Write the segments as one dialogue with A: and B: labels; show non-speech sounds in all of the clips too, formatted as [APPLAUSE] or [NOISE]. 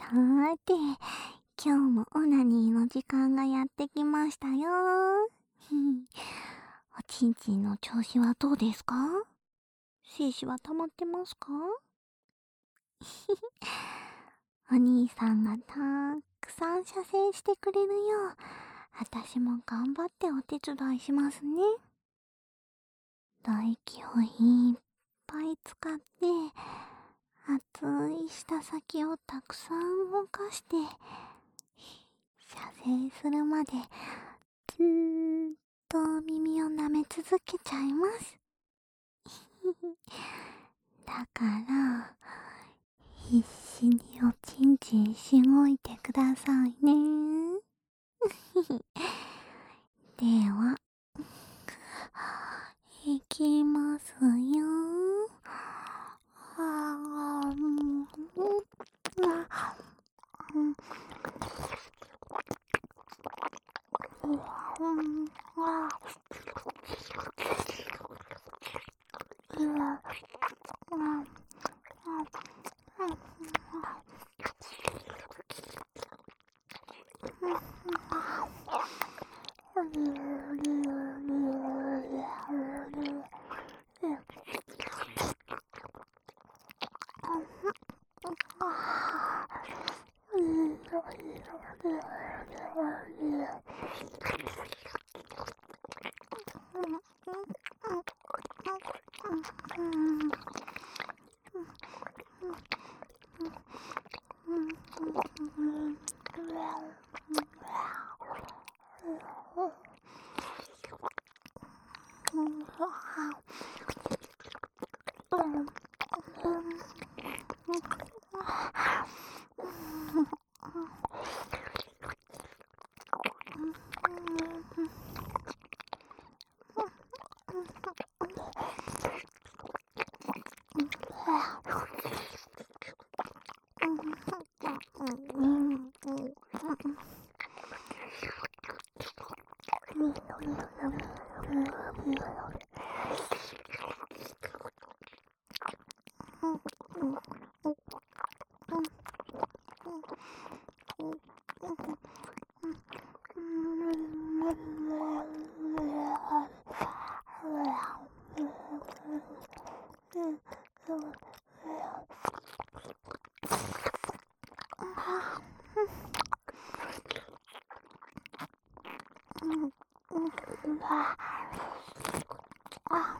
A: さーて、今日もオナニーの時間がやってきましたよ。[LAUGHS] おちんちんの調子はどうですか？精子は溜まってますか？[LAUGHS] お兄さんがたくさん射精してくれるよう、私も頑張ってお手伝いしますね。唾液をいっぱい使って、熱い舌先をたくさん動かして、射精するまでずーっと耳を舐め続けちゃいます。[LAUGHS] だから、必死におちんちんしごいてくださいね。[LAUGHS] では、いきますよ。Wow. Lord あ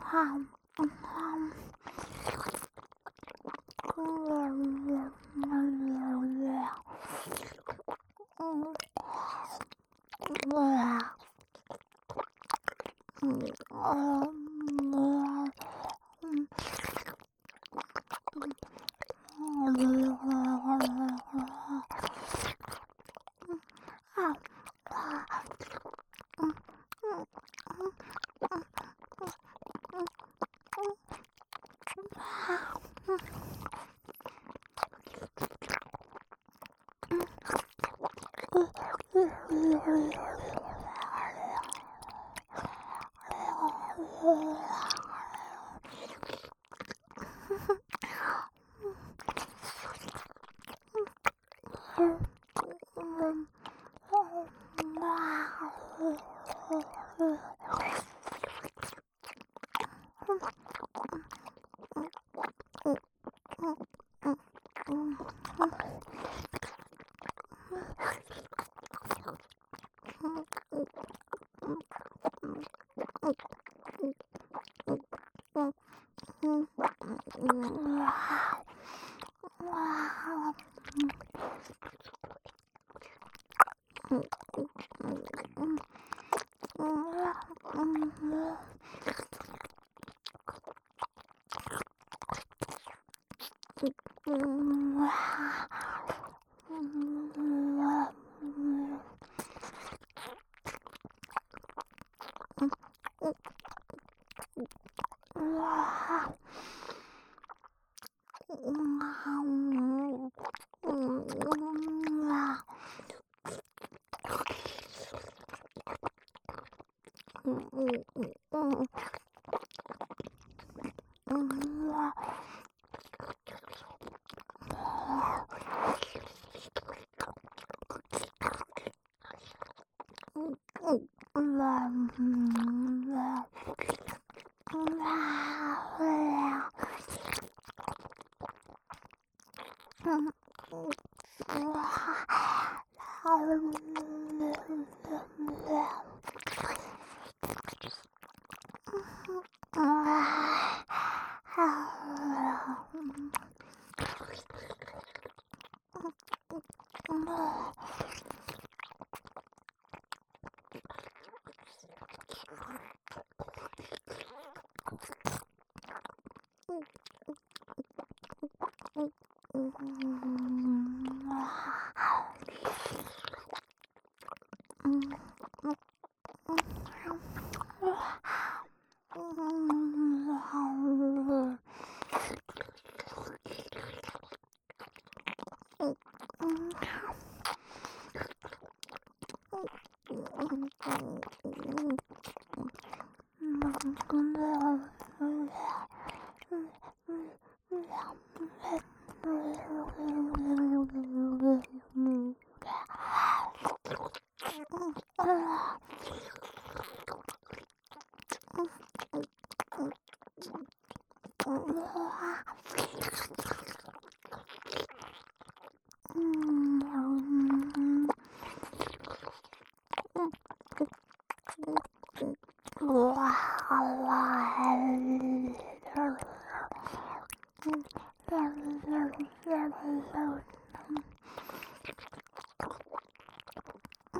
A: はあ Oh, 啦啦啦啦啦！嗯，哇，啦啦啦啦啦！うん。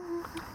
A: Mm-hmm. [LAUGHS]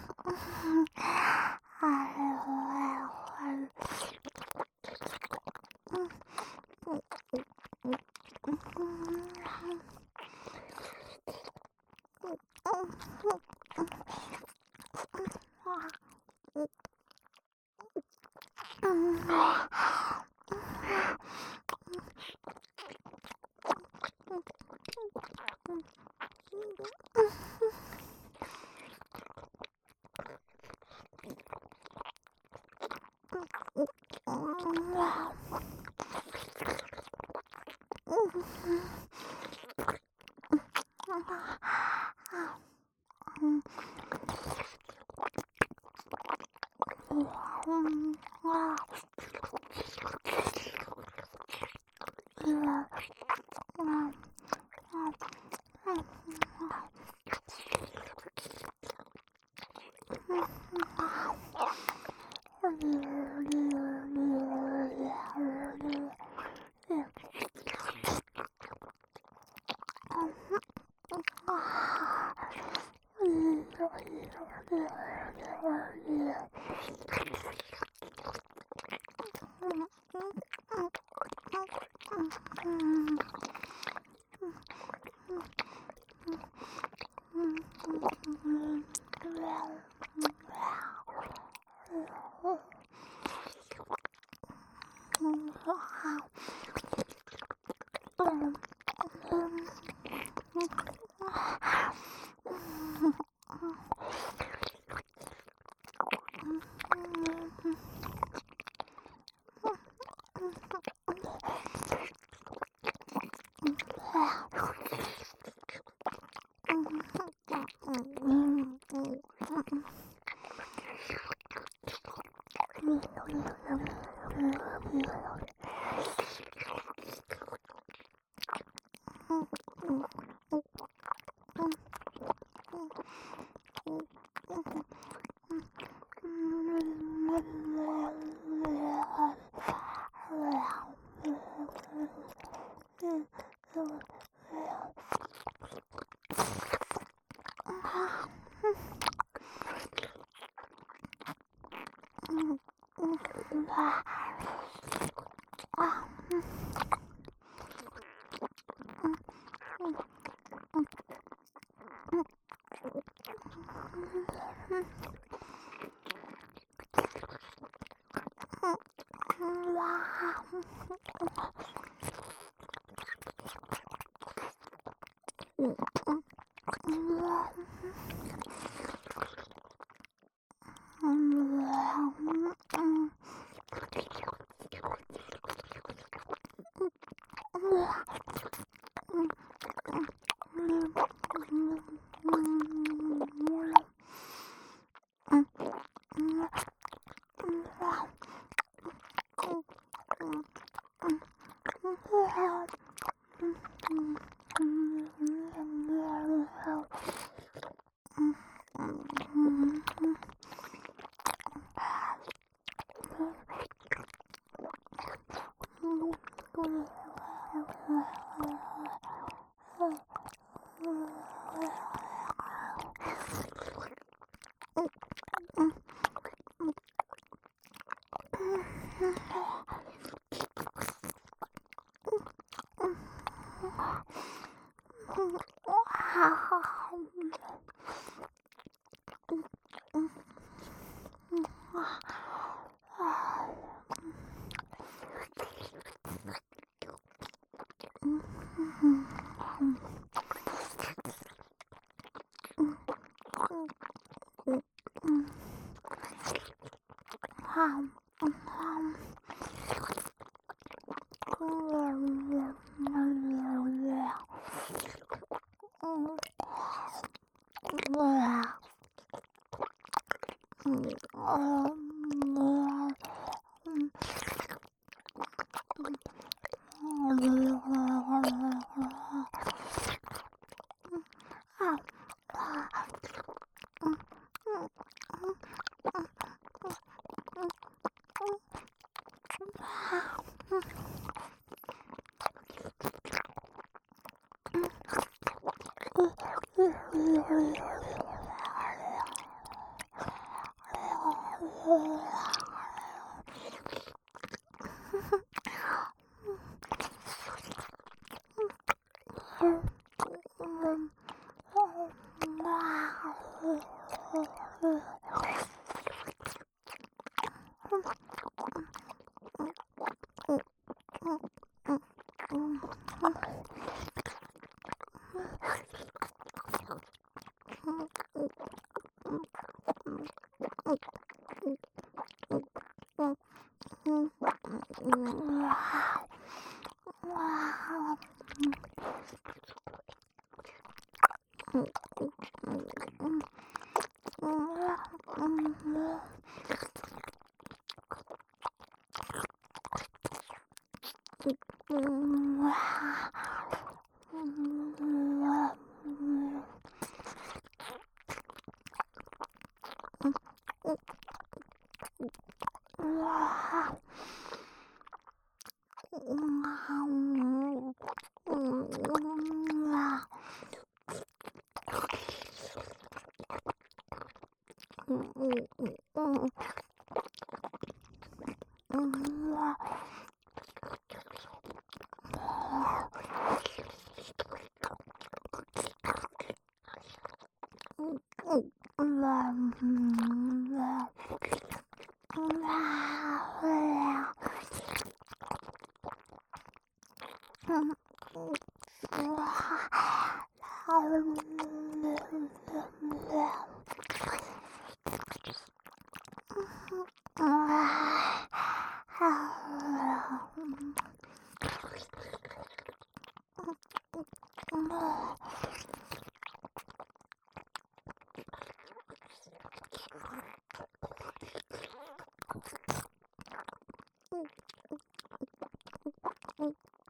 A: Mm-hmm. Okay. は。help. Wow. うん。Mm-hmm.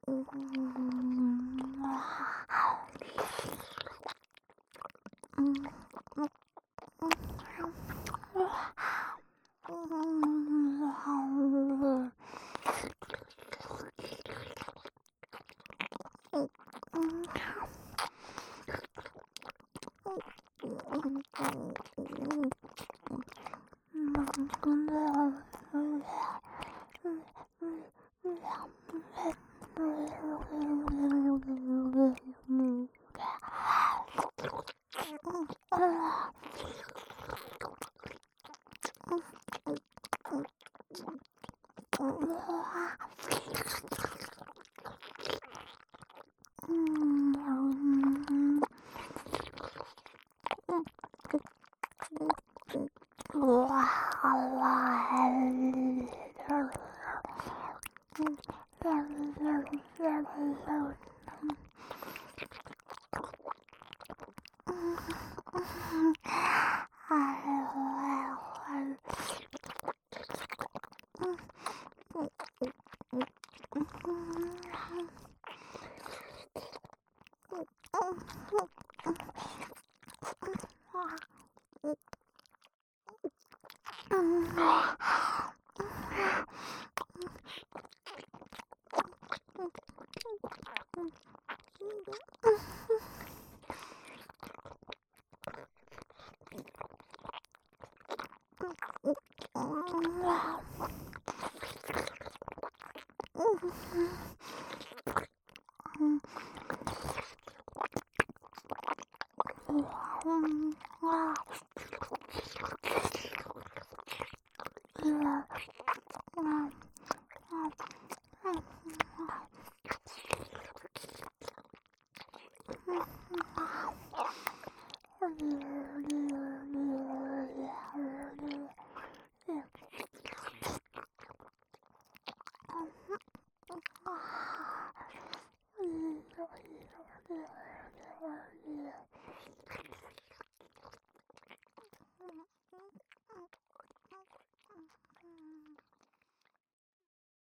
A: Mm-hmm. ん。あ。